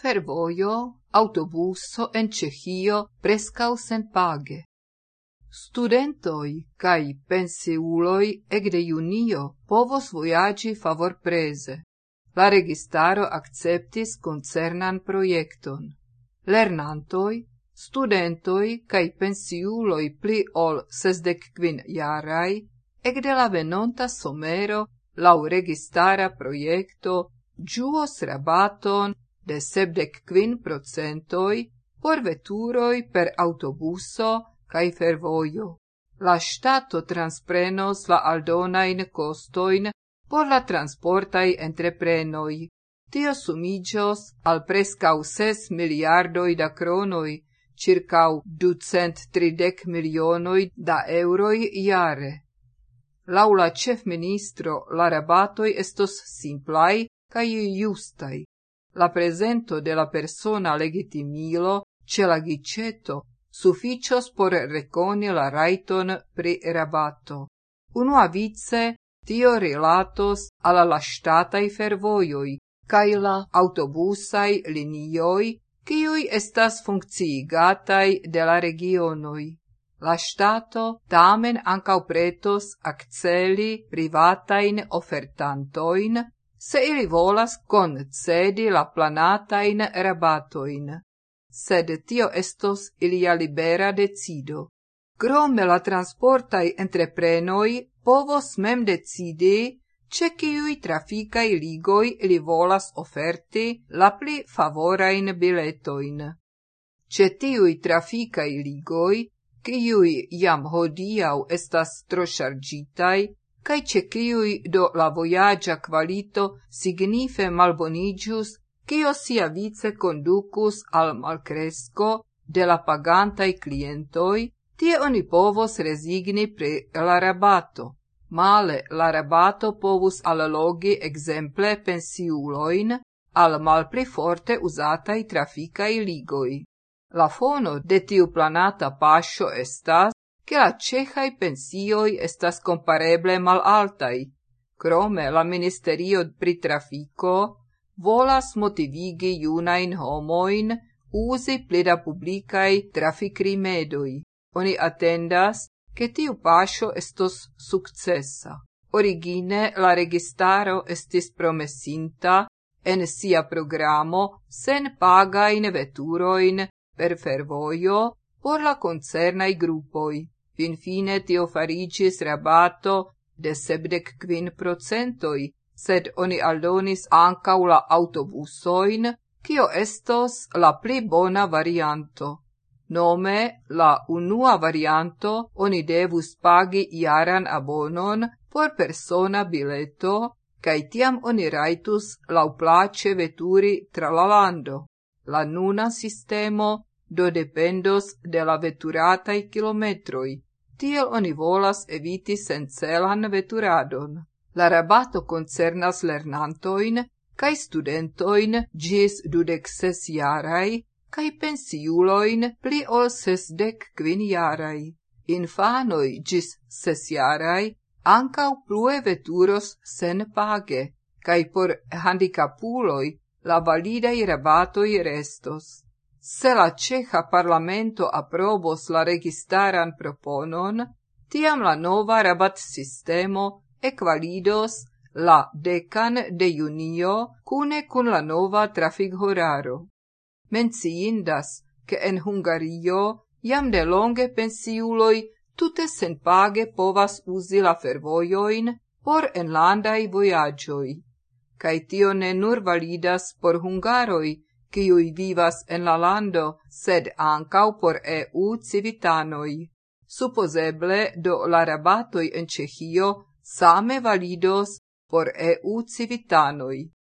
Fervojo, autobuso en Ĉeĥio preskaŭ senpage. Studentoi kaj pensiuloj egde junio povos vojagi favor prese. La registaro acceptis concernant projecton. Lernantoi studentoi kai pensiuloi pli ol sesdek kvin jaraj la venonta somero lau registara proiecto giuos rabaton de sebdec quin procentoi por veturoi per autobuso cae fervoio. La stato transprenos la aldonain costoin por la transportai entreprenoi. Tio sumigios al prescau ses miliardoi da cronoi, circau ducent tridec milionoi da euroi iare. Laula cef ministro la rabatoi estos simplai cae justai, la presento de la persona legitimilo ce la giceto sufficios por reconi la raiton pri rabato. Unua vice tio relatos alla la statai fervoioi, cae la autobusai linioi cioi estas funcciigatai de la regionoi. La stato tamen ancau pretos acceli privatain ofertantoin se ili volas concedi la planatain rabatoin, sed tio estos ilia libera decido. Grome la transportai entreprenoi povos mem decidi ce ciui traficai ligoi li volas oferti la pli favorain biletoin. Ce tiui traficai ligoi, ciui jam hodiau estas trošargitai cae ce ciui do la voyagia qualito signife malbonigius, cio sia vice conducus al malcresco de la pagantai clientoi, tie oni povos resigni pre la rabato. Male la rabato povus allogi exemple pensiuloin al malpli forte usatai traficai ligoi. La fono de tiu planata pascio estas che la cehai pensioi estas compareble malaltai. Crome la ministerio pri trafico volas motivigi iunain homoin usi pleda publicai publicae traficrimedoi. Oni attendas che tiu pascio estos successa. Origine la registaro estis promesinta en sia programo sen paga in veturoin per fervoio por la concernai gruppoi. Finfine tio farigis rabato de sebdec quin procentoi, sed oni aldonis ancau la autobusoin, kio estos la pli bona varianto. Nome, la unua varianto oni devus pagi iaran abonon por persona bileto, cae tiam oni raitus lauplace veturi tra la lando. La nuna sistemo do dependos de la veturatai kilometroi, Tiel oni volas eviti sencelan veturadon. La rabato concernas lernantoin cae studentoin gis dudec ses jarai, cae pensiuloin pli ol sesdec quin jarai. Infanoi gis ses jarai ancau plue veturos sen page, cae por handicapuloi la validai rabatoi restos. Se la Ceha parlamento aprobos la registaran proponon, tiam la nova rabat sistemo equalidos la decan de junio cune cun la nova trafig horaro. Menciindas, che en Hungario jam de longe pensiuloi tute senpage povas uzi la fervojoin por enlandai voyagioi. Cai tio ne nur validas por hungaroi, quiui vivas en la lando, sed ancau por EU civitanoi. Supposeble do la rabatoi en Cehio same validos por EU civitanoi.